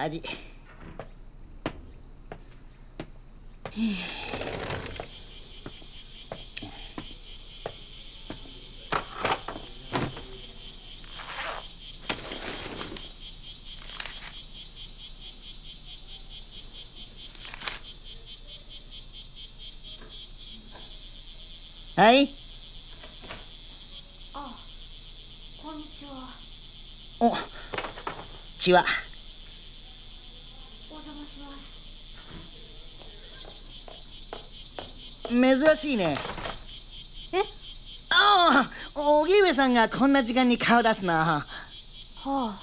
味。はい。あこんにちは。おちは。お邪魔します珍しいね。え？ああ荻上さんがこんな時間に顔出すな。はあ。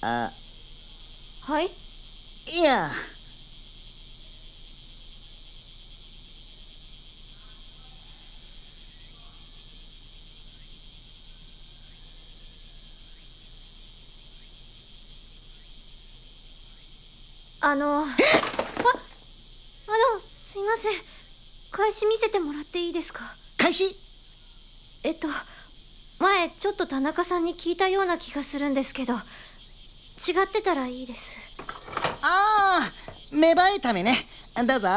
あ。はい？いやあのああのすいません。返し見せてもらっていいですか？開始えっと前ちょっと田中さんに聞いたような気がするんですけど違ってたらいいです。ああ芽生えためね。どうぞ。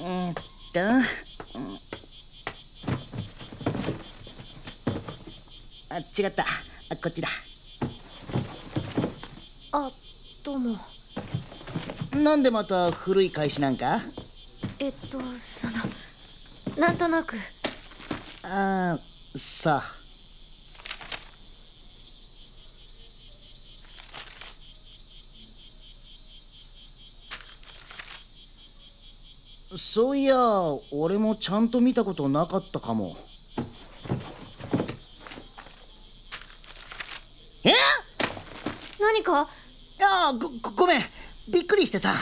えー、っと、うん。あ違った。あこっちだ。あどうもなんでまた古い返しなんか？えっとそのなんとなく。ああさあ。そういや俺もちゃんと見たことなかったかも。え？何か？いやごごごめんびっくりしてさ。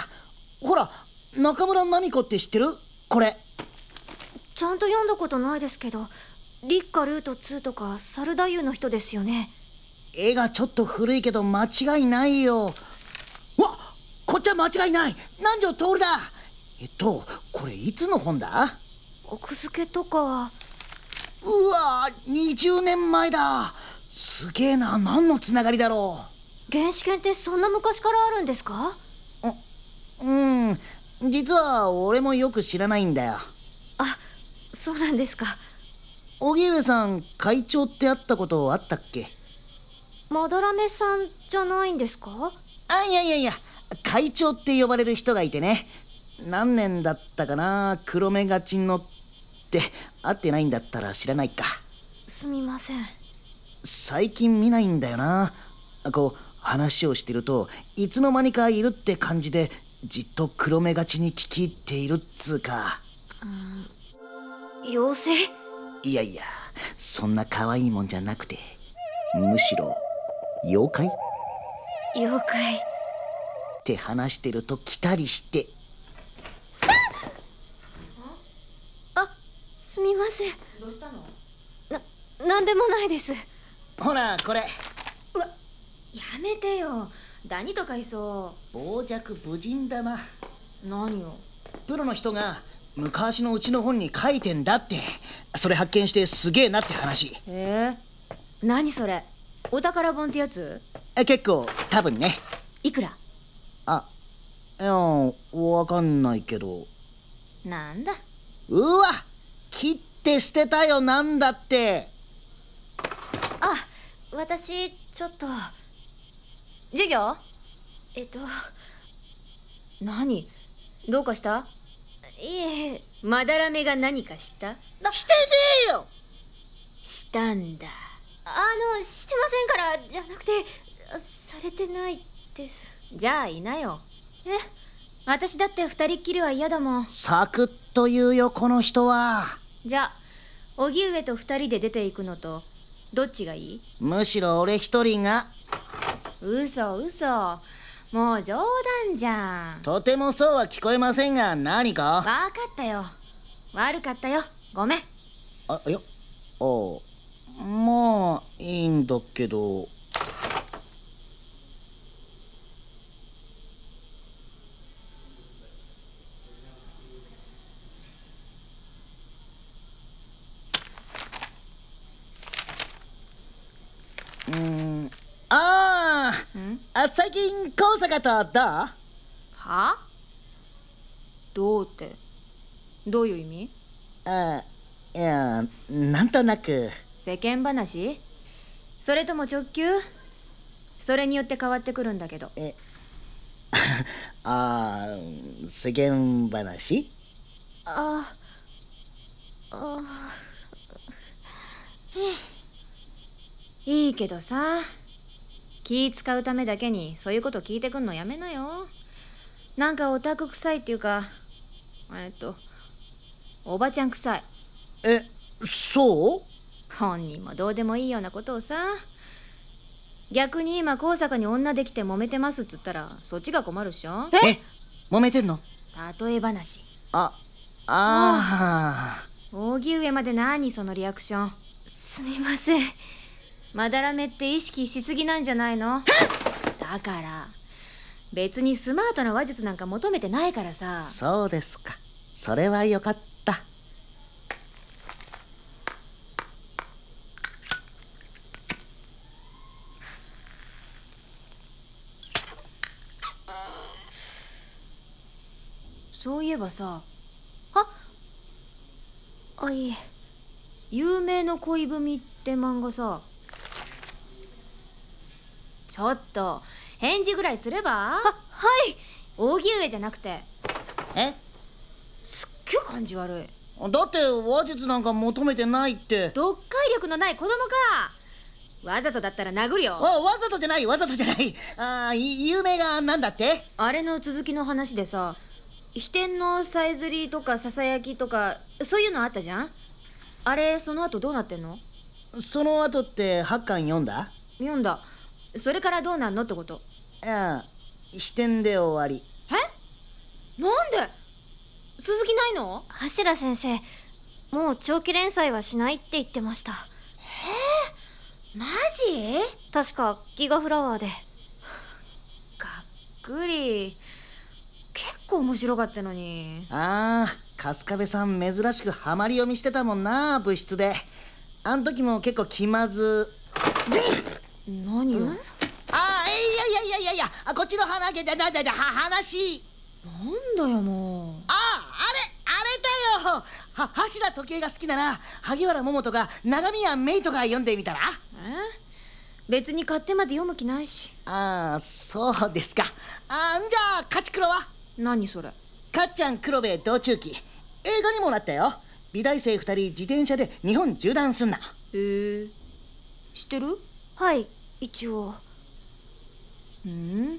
ほら中村奈美子って知ってる？これ。ちゃんと読んだことないですけど立夏ルート2とかサルダユの人ですよね。絵がちょっと古いけど間違いないよ。わこっちは間違いない。南條徹だ。えっとこれいつの本だ？奥付けとかは。うわ20年前だ。すげえな。何のつながりだろ原始圏ってそんな昔からあるんですか？ううん。実は俺もよく知らないんだよ。あそうなんですか。荻上さん会長って会ったことあったっけ？まだらめさんじゃないんですか？あいやいやいや。会長って呼ばれる人がいてね。何年だったかな？黒目がちのって。会ってないんだったら知らないか。すみません。最近見ないんだよな。こう話をしてるといつの間にかいるって感じでじっと黒目がちに聞き入っているっつうか。妖精？いやいやそんな可愛いもんじゃなくてむしろ妖怪？っ妖怪。て話してると来たりして。あすみません。どうしたの？ななんでもないです。ほらこれ。うわやめてよダニとかいそ傍若無人だな。う何よプロの人が昔のうちの本に書いてんだって。それ発見してすげえなって話。えー、何それ？お宝本ってやつ？え結構多分ね。いくら？あいやわかんないけど。なんだ？うわ切って捨てたよなんだって。あ私ちょっと授業？えっと。何？どうかした？いえ。まだらめが何かした？してねえよ！したんだ。あのしてませんからじゃなくてあされてないです。じゃあいなよ。え？私だって二人っきりは嫌だもん。サクッと言うよこの人は。じゃあ荻上と二人で出ていくのとどっちがいい？むしろ俺一人が嘘嘘。もう冗談じゃん。とてもそうは聞こえませんが何か？わかったよ。悪かったよ。ごめん。あいやあまあいいんだけどあ最近高坂とどう？は？どうって？どういう意味？あいやなんとなく。世間話？それとも直球？それによって変わってくるんだけど。え あー世間話？ああいいけどさ気使うためだけにそういうこと聞いてくんのやめなよ。なんかオタク臭いっていうかえっとおばちゃん臭い。えそう？本人もどうでもいいようなことをさ。逆に今高坂に女できて揉めてますっつったらそっちが困るっしょ。え？揉めてんの？例え話。ああ扇上まで何そのリアクション。すみませんまだらめって意識しすぎなんじゃないの？だから別にスマートな話術なんか求めてないからさ。そうですか。それはよかった。そういえばさあいえ「有名の恋文」って漫画さちょっと返事ぐらいすれば？はい。扇上じゃなくて。え？すっげえ感じ悪い。だって話術なんか求めてないって。読解力のない子供か。わざとだったら殴るよ。わわざとじゃない。わざとじゃない。あーい有名がなんだって？あれの続きの話でさ飛天のさえずりとかささやきとかそういうのあったじゃん？あれその後どうなってんの？その後って8巻読んだ？読んだそれからどうなんのってこと？いや視点で終わり。え？なんで？続きないの？柱先生もう長期連載はしないって言ってました。マジ？確かギガフラワーで。がっくり。結構面白かったのに。ああ春日部さん珍しくハマり読みしてたもんな部室で。あん時も結構気まず何よああいやいやいやいやいやあこっちの話じゃじゃじゃじゃは話。なんだよもあああれあれだよ。は柱時計が好きな。ら萩原桃とか長宮メイとか読んでみたら？うえ？別に買ってまで読む気ないし。ああそうですか。あんじゃあ勝ち黒は？何それ？かっちゃん黒部道中記。映画にもなったよ。美大生2人自転車で日本縦断すんな。へえ。知ってる？はい一応。うん？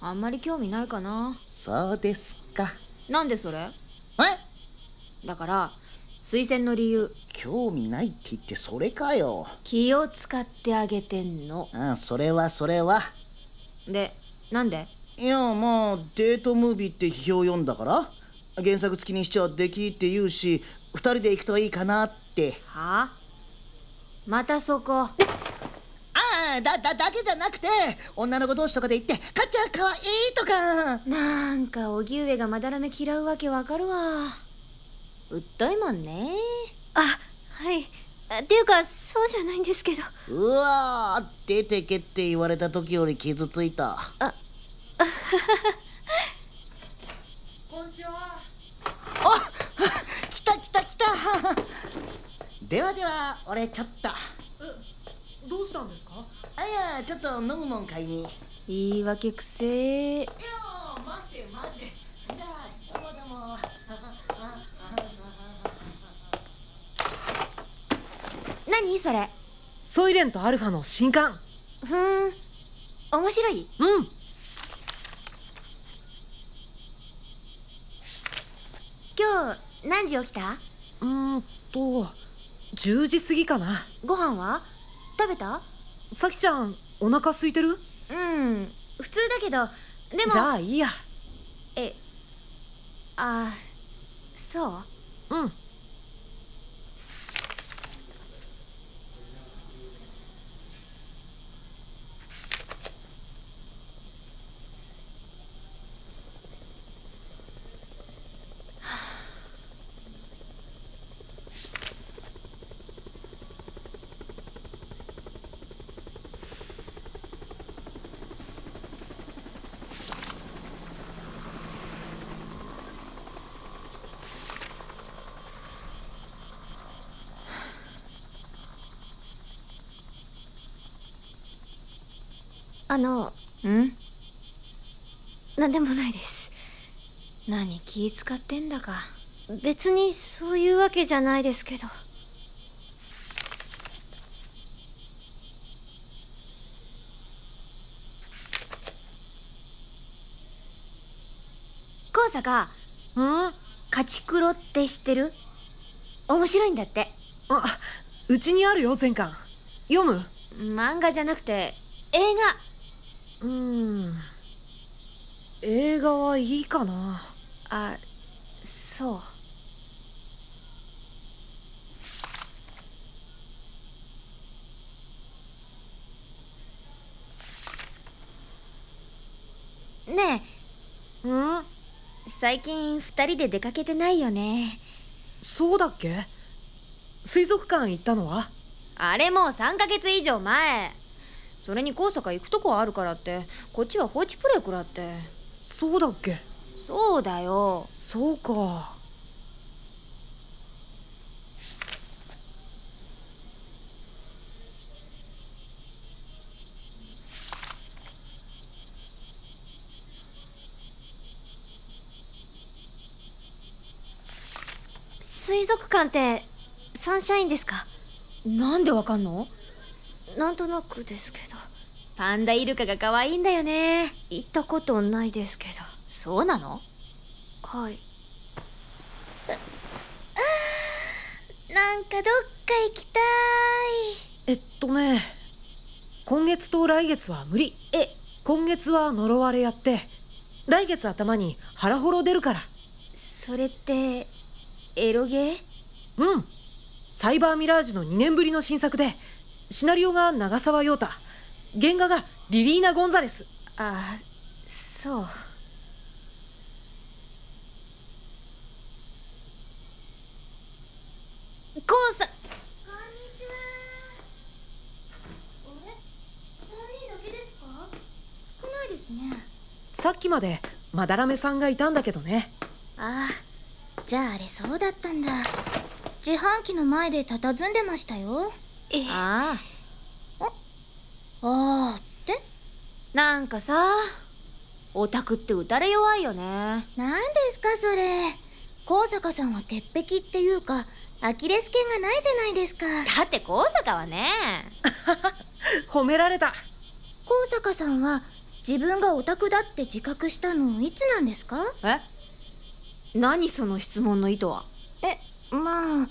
あんまり興味ないかな。そうですか。なんでそれ？え？だから推薦の理由。興味ないって言ってそれかよ。気を使ってあげてんの。ああそれはそれは。でなんで？いやまあデートムービーって批評読んだから原作付きにしちゃできって言うし2人で行くといいかなって。は？あまたそこああだだだけじゃなくて女の子同士とかで行って「かっちゃんかわいい」とか。なんか荻上がまだらめ嫌うわけわかるわ。うっといもんね。あはい。あっていうかそうじゃないんですけど。うわー出てけって言われた時より傷ついた。こんにちは。あ来た来た来た。ではでは俺ちょっと。あどうしたんですか？いやちょっと飲むもん買いに。言い訳くせえ。いやマジでマジでじゃあどうもどうも。何それ？ソイレンとアルファの新刊。ふーん。面白い？うん。今日何時起きた？うーんと10時過ぎかな。ご飯は？食べた？さきちゃんお腹空いてる？うん普通だけどでもじゃあいいや。えあそう？うん。あのん？何でもないです。何気使ってんだか。別にそういうわけじゃないですけど。高坂うん？カチクロって知ってる？面白いんだって。あうちにあるよ全巻。読む？漫画じゃなくて映うーん。映画はいいかな。画あそう。ねうん？え最近二人で出かけてないよね。そうだっけ？水族館行ったのは？あれもう3ヶ月以上前それに高坂行くとこあるからってこっちは放置プレイ食らって。そうだっけ？そうだよ。そうか。水族館ってサンシャインですか？なんでわかんの？なんとなくですけど。パンダイルカが可愛いんだよね。行ったことないですけど。そうなの？はい。なんかどっか行きたえっとね今月と来月は無理。いえ？今月は呪われやって来月頭に腹ほろ出るから。それってエロゲー？うん。サイバーミラージュの2年ぶりの新作でシナリオが長澤陽太。原画がリリーナ・ゴンザレス。あそう。こうさこんにちは。あれ3人だけですか？少ないですね。さっきまでまだらめさんがいたんだけどね。ああじゃああれそうだったんだ。自販機の前で佇んでましたよああ。ああって？なんかさオタクって打たれ弱いよね。何ですかそれ。高坂さんは鉄壁っていうかアキレス腱がないじゃないですか。だって高坂はね。褒められた。高坂さんは自分がオタクだって自覚したのいつなんですか？え？何その質問の意図は？えまあ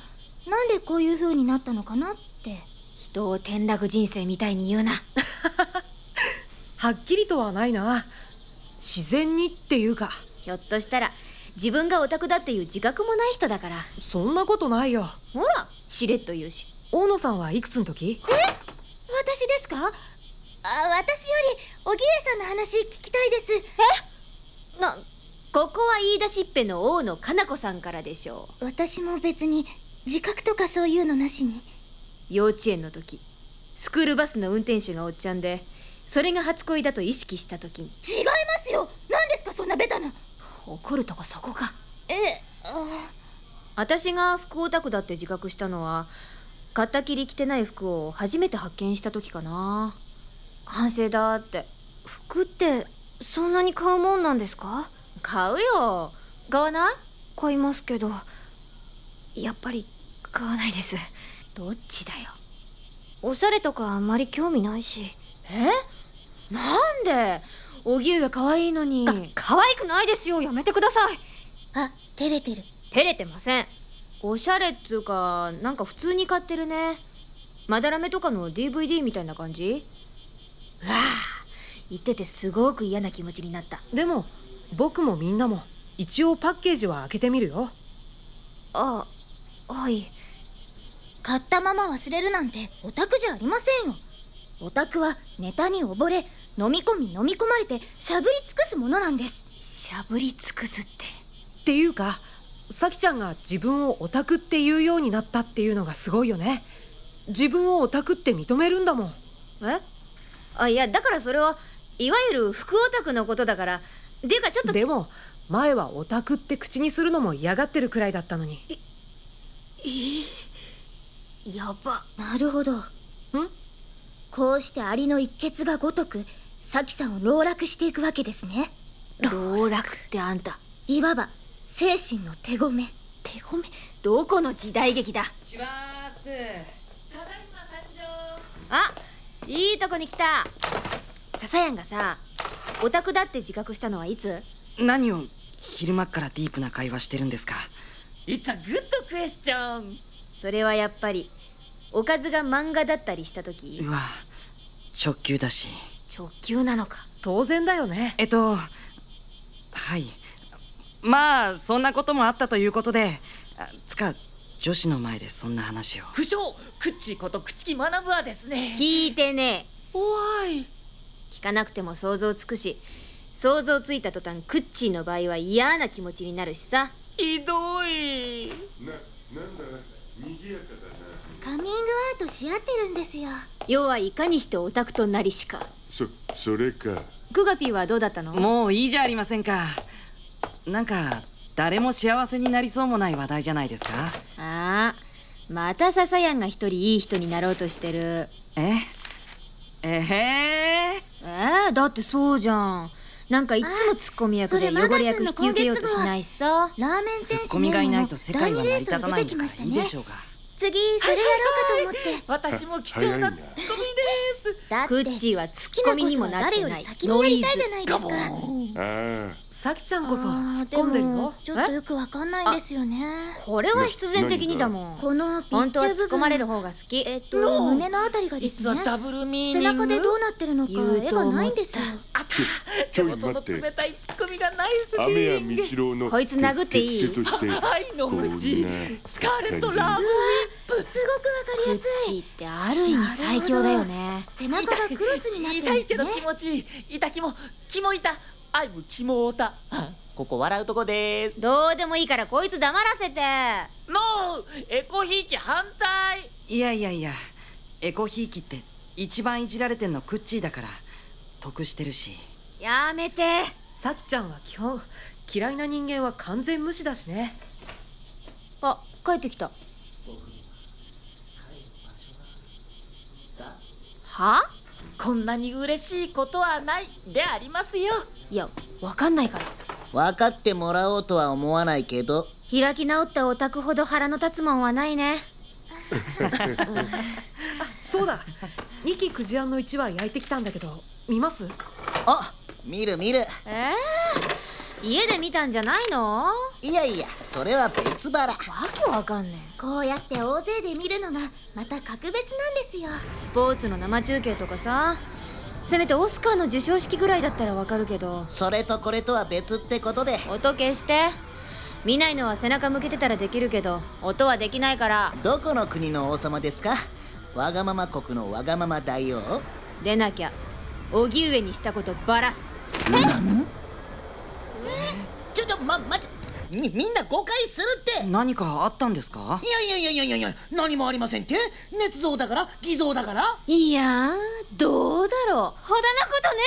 なんでこういう風になったのかなって人を転落人生みたいに言うな。はっきりとはないな。自然にっていうか。ひょっとしたら自分がオタクだっていう自覚もない人だから。そんなことないよ。ほらしれっと言うし。大野さんはいくつの時？私ですか？あ私よりおぎえさんの話聞きたいです。なここは言い出しっぺの大野かな子さんからでしょ私も別に自覚とかそういうのなしに。う幼稚園の時。スクールバスの運転手がおっちゃんでそれが初恋だと意識した時に。違いますよ。何ですかそんなベタな。怒るとこそこか。えあ私が服オタクだって自覚したのは買ったきり着てない服を初めて発見した時かな。反省だって。服ってそんなに買うもんなんですか？買うよ。買わない？買いますけどやっぱり買わないですどっちだよ？おしゃれとかあんまり興味ないし。え？なんで？荻上可愛いのに。が可愛くないですよ。やめてください。あ照れてる。照れてません。おしゃれっつうかなんか普通に買ってるね。まだらめとかの DVD みたいな感じ？うわあ。言っててすごく嫌な気持ちになった。でも僕もみんなも一応パッケージは開けてみるよ。あはい買ったまま忘れるなんてオタクじゃありませんよ。オタクはネタに溺れ飲み込み飲み込まれてしゃぶり尽くすものなんです。しゃぶり尽くすって？っていうかさきちゃんが自分をオタクって言うようになったっていうのがすごいよね。自分をオタクって認めるんだもん。え？あいやだからそれはいわゆる服オタクのことだから。っていうかちょっとでも前はオタクって口にするのも嫌がってるくらいだったのにやば。なるほど。ん？こうしてアリの一血がごとくサキさんを籠絡していくわけですね。老楽ってあんた。いわば精神の手ごめ。手ごめ？どこの時代劇だ？します。あいいとこに来た。ささやんがさオタクだって自覚したのはいつ？何を昼間っからディープな会話してるんですか。It's a good question! それはやっぱりおかずが漫画だったりした時？うわ直球だし。直球なのか。当然だよね。えっとはい。まあそんなこともあったということであつか女子の前でそんな話を。不詳クッチーこと朽木学ぶはですね。聞いてね。おい。聞かなくても想像つくし想像ついた途端クッチーの場合は嫌な気持ちになるしさ。ひどいカミングアウトし合ってるんですよ。要はいかにしてオタクとなりしか。そそれか。クガピーはどうだったの？もういいじゃありませんか。なんか誰も幸せになりそうもない話題じゃないですか。ああまたささやんが一人いい人になろうとしてる。え？えへえー、だってそうじゃんなんかいっつもツッコミ役で汚れ役引き受けようとしないしさ。ラーメンツッ選手コミがいないと世界は成り第二レース立たないんだから出てきましたね。いいでしょうが。次それやろうかと思って。私も貴重なツッコミです。クッチーはツッコミにもなってない。好きなコスは誰より先にやりたいじゃないですか。ああさきちゃんこそあ突っー込んでるよでもちょっとよくわかんないんですよね。これは必然的にだもん。このビ本当はスチュー部突っ込まれる分方が好き。えっと胸のあたりがですね。It's a ダブルミー背ニング？中でどうなってるのか絵がないんですよ。あった。ちょいでもその待って冷たいツッコミがナイスフィ雨や道郎のこいつ殴っていい？愛の無知こんなスカーレット・ラブ・ウィップすごくわかりクやすい。ッチーってある意味最強だよね。背中がクロスになってるんです痛いけど気ね持ちいい。痛きも気も痛アイムキモータここ笑うとこです。どうでもいいからこいつ黙らせて。ノーエコひいき反対。いやいやいやエコひいきって一番いじられてんのクッチーだから得してるし。やめて。さきちゃんは基本嫌いな人間は完全無視だしね。あ帰ってきた。は？こんなに嬉しいことはないでありますよいやわかんないから。分かってもらおうとは思わないけど。開き直ったオタクほど腹の立つもんはないね。そうだ。2期くじあんの1話焼いてきたんだけど見ます？あ見る見る。えー、家で見たんじゃないの？わいやいやそれは別腹。けわかんねこうやって大勢で見るのがまた格別なんですよ。えスポーツの生中継とかさせめてオスカーの授賞式ぐらいだったらわかるけど。それとこれとは別ってことで。音消して。見ないのは背中向けてたらできるけど音はできないから。どこの国の王様ですか？わがまま国のわがまま大王？出なきゃ荻上にしたことバラす。ちょっとま待ってみみんな誤解するって。何かあったんですか？いやいやいやいやいや何もありませんって。捏造だから？偽造だから？いやーどうだろう？ほどなことね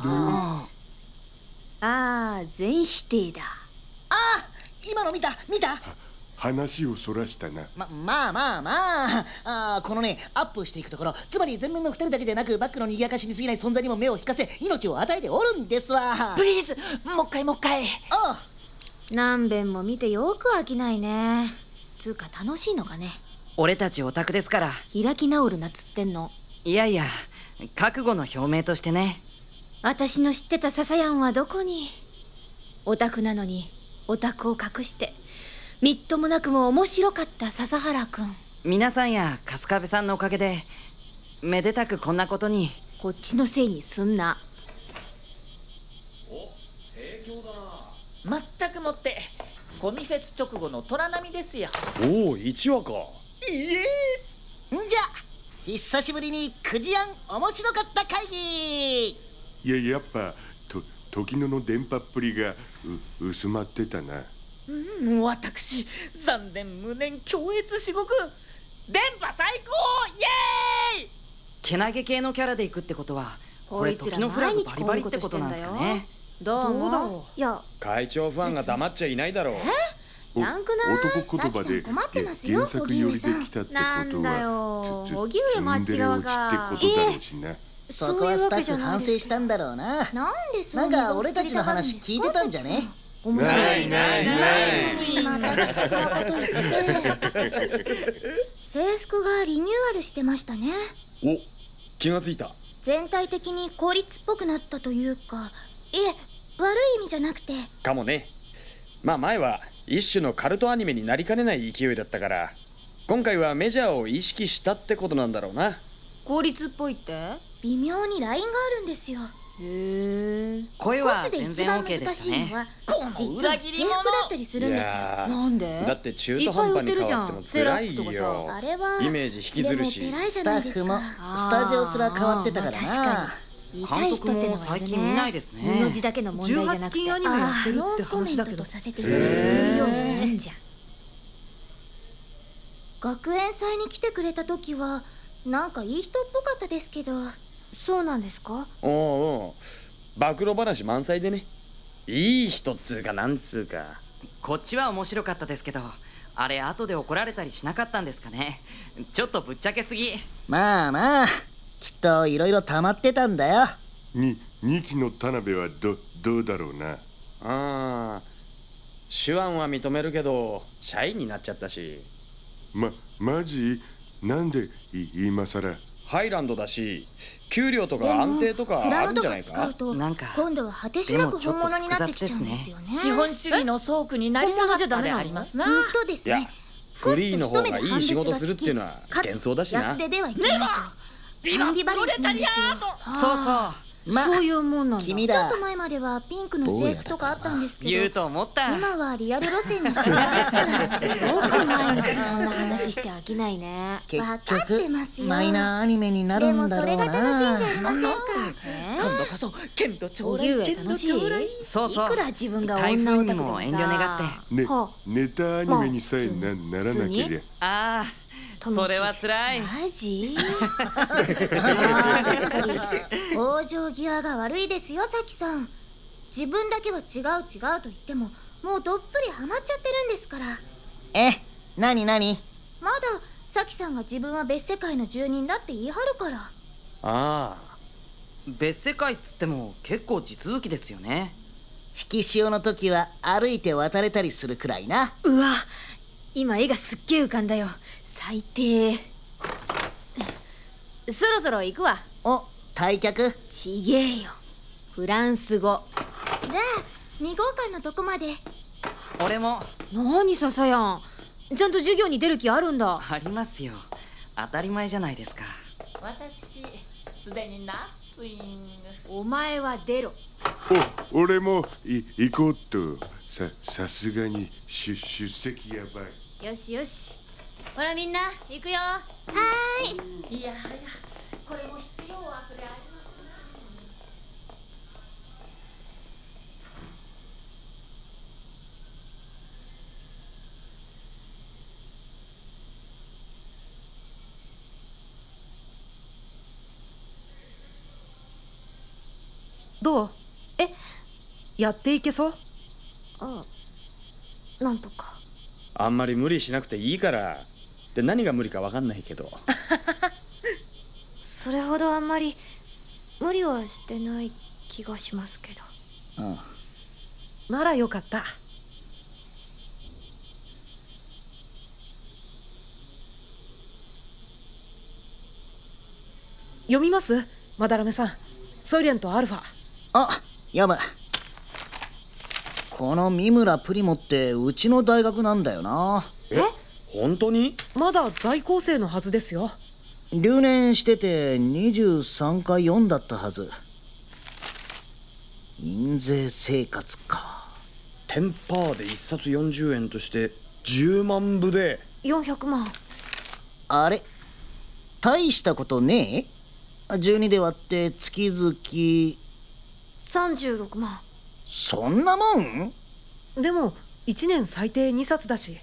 あすああ全否定だ。ああ今の見た？見た？話をそらしたな。ままあまあまああーこのねアップしていくところ。つまり前面の2人だけでなくバックの賑やかしに過ぎない存在にも目を引かせ命を与えておるんですわ。プリーズもう一回もう一回。あ。何遍も見てよく飽きないね。つうか楽しいのかね。俺たちオタクですから。開き直るなっつってんの。いやいや覚悟の表明としてね。私の知ってたササヤンはどこに？オタクなのにオタクを隠してみっともなくも面白かった笹原くん。皆さんや春日部さんのおかげでめでたくこんなことに。こっちのせいにすんな。まったくもってコミフェス直後の虎波ですよおお1話か。イエんじゃ久しぶりにくじあん面白かった会議。いややっぱと時野の電波っぷりがう薄まってたなーイ私残念無念強烈至極電波最高イエーイ！けなげ系のキャラでいくってことはこいつら時のフラ毎グバリバリ日こういうことってことなんしてんだよ。ですかねどうもだ？ろいや会長ファンが黙っちゃいないだろう。おランクない？男言葉で困ってますよ原作寄りで来たってことなんだよ。は荻上もあっち側かツンデレ落ちってことだろうしなそこはスタッフ反省したんだろうな。なんでそなんうか俺たちの話聞いてたんじゃね？面白いないないないまたきつくなこと言って制服がリニューアルしてましたねお気がついた全体的に。効率っぽくなったというかいえ悪い意味じゃなくてかもねまあ前は一種のカルトアニメに。なりかねない勢いだったから今回はメジャーを意識したってことなんだろうな効率っぽいって微妙に。ラインがあるんですよえ声は全然 OK で難したね。実は制服だったりするんいですよ。なんで？だって中途半端に変わっても辛いよ。かあれはイメージ引きずるし。スタッフもスタジオすら変わってたからな。監督も最近見ないですね。布地だけの問題じゃな18くて。禁アニメやってるってノンコメ話だけどントとさせていただきますよいいんじゃん学園祭に来てくれた時はなんかいい人っぽかったですけどそうなんですか？おうおう。暴露話満載でね。いい人っつうかなんつうか。こっちは面白かったですけどあれ後で怒られたりしなかったんですかね。ちょっとぶっちゃけすぎ。まあまあ。きっといろいろ溜まってたんだよ。に二期の田辺はどどうだろうな。ああ。手腕は認めるけど社員になっちゃったし。まマジ？なんでい今さらハイランドだし給料とか安定とかあるんじゃないかな。んか今度は果てしなく本物になってきちゃうんですよね。資本主義の倉庫になり下がったでありますな。うんとですね。フリーの方がいい仕事するっていうのは幻想だしな。安手ではいけないと。アンビバレンスなんですよ。そうそうまそういうもんなんだ。ちょっと前まではピンクの制服とかあったんですけ言うどと思った。今はリアル路線に修行ですから。よく毎日そんな話して飽きないね。結わかってますよ。局マイナーアニメになるでもそんだろうれが楽しいんじゃあなりませんか？今度こそ剣道将荻来剣道上楽しい将来そうそう。いくら自分が台女オタクでも風にも遠慮願って。さねはネタアニメにさえなならなけりゃ。ああそれは辛い。マジ？往生際が悪いですよさきさん。自分だけは違う違うと言ってももうどっぷりハマっちゃってるんですから。えなになに？まださきさんが自分は別世界の住人だって言い張るから。ああ別世界っつっても結構地続きですよね。引き潮の時は歩いて渡れたりするくらいな。うわ今絵がすっげえ浮かんだよ最低。そろそろ行くわ。お退却？ちげえよ。フランス語。じゃあ2号館のとこまで。俺も。何ささやん。ちゃんと授業に出る気あるんだ。ありますよ。当たり前じゃないですか。私すでにナッスインお前は出ろ。お俺もい行こうっと。ささすがに出出席やばい。よしよしほらみんな行くよ。いやはやこれも必要悪でありますどう？えやっていけそう？あなんとかあんまり無理しなくていいから。で何が無理か分かんないけど。それほどあんまり無理はしてない気がしますけど。ならよかった。読みます？まだらめさん。ソイレントアルファ。あ読むこの三村プリモってうちの大学なんだよな。え？本当に？まだ在校生のはずですよ。留年してて23か4だったはず。印税生活か。テンパーで1冊40円として10万部で。400万。あれ？大したことねえ？12で割って月々。36万そんなもん？でも1年最低2冊だし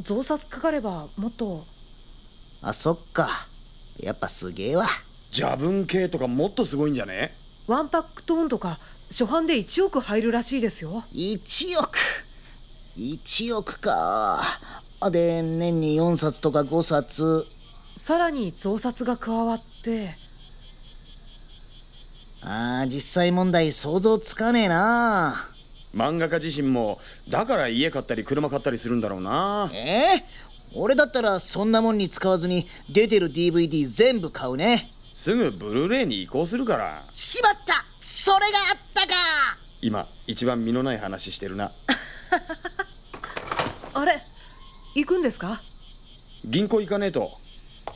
増刷かかればもっと。あそっか。やっぱすげえわ。ジャンプ系とかもっとすごいんじゃね？ワンパックトーンとか初版で1億入るらしいですよ。1億？1億か。あで年に4冊とか5冊。さらに増刷が加わってあー実際問題想像つかねえな。漫画家自身もだから家買ったり車買ったりするんだろうな。えー、俺だったらそんなもんに使わずに出てる DVD 全部買うね。すぐブルーレイに移行するから。しまった。それがあったか。今一番身のない話してるな。あれ行くんですか？銀行行かねえと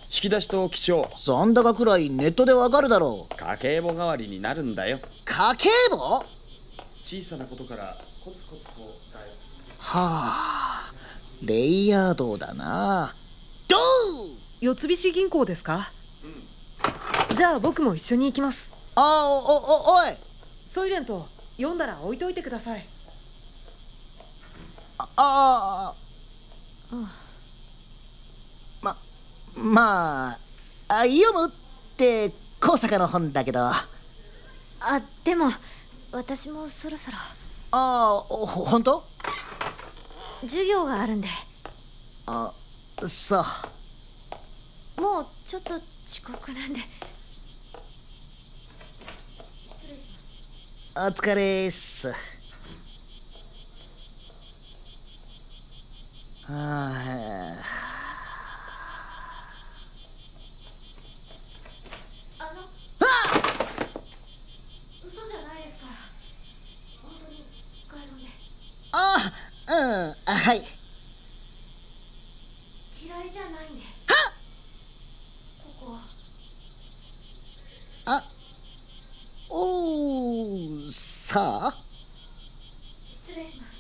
引き出しと記帳残高くらいネットでわかるだろう。家計簿代わりになるんだよ。家計簿？小さなことからコツコツとだよ。はあレイヤードだな。ド四菱銀行ですか、じゃあ僕も一緒に行きます。あおおおおい！ソイレント読んだら置いといてくださいああままああ読むって高坂の本だけど。ああでも私もそろそろ。あほ本当？授業があるんで。あそう。もうちょっと遅刻なんで。お疲れっす。はああの嘘じゃないですから本当に帰るんであうん。あはい。嫌いじゃないんでここあおーさあ失礼します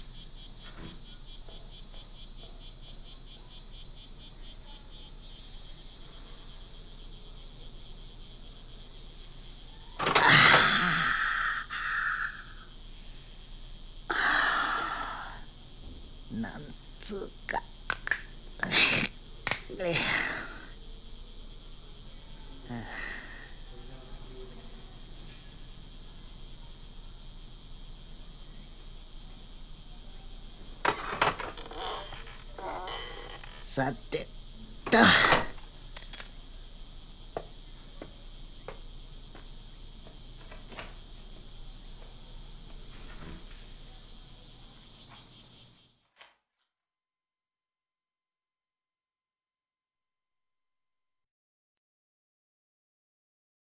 なんつうかえさてと。